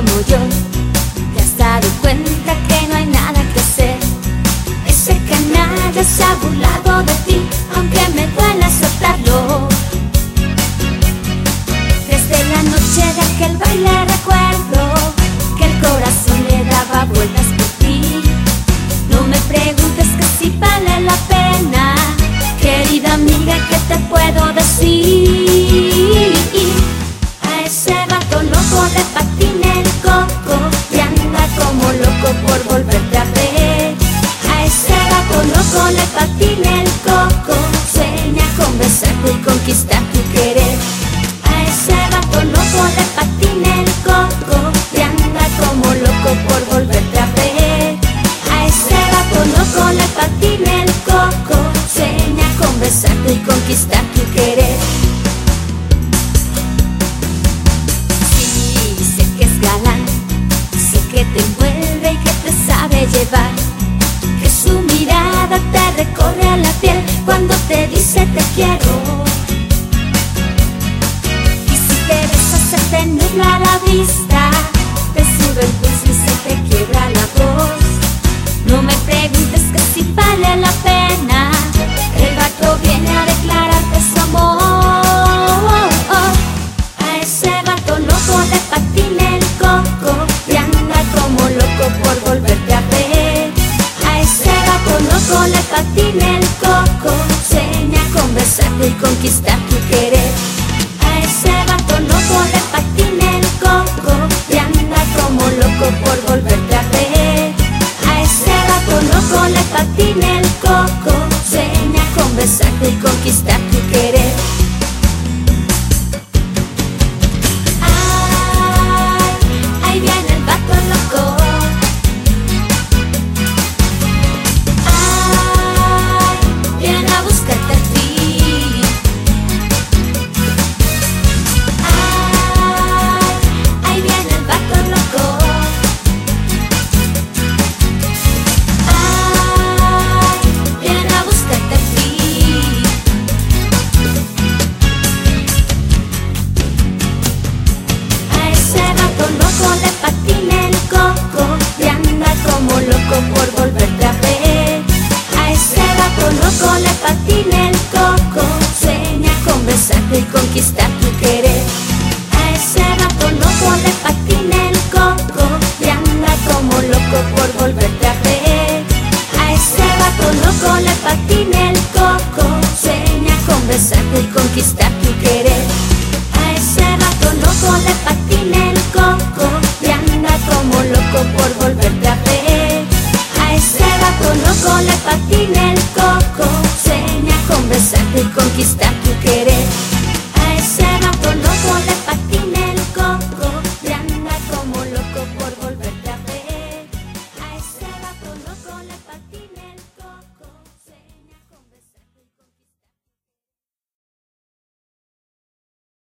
como yo. Te has dado cuenta que no hay nada que hacer. Ese canalla se ha burlado de ti. A ese vato loco le patina el coco, te anda como loco por volverte a ver. A ese vato loco le patina el coco, sueña con besarte y conquistar tu querer. Sí, sé que es galán, sé que te envuelve y que te sabe llevar, que su mirada te recorre a la piel cuando te dice te quiero se nubla la vista. poco, segna come sempre conquista tu querer.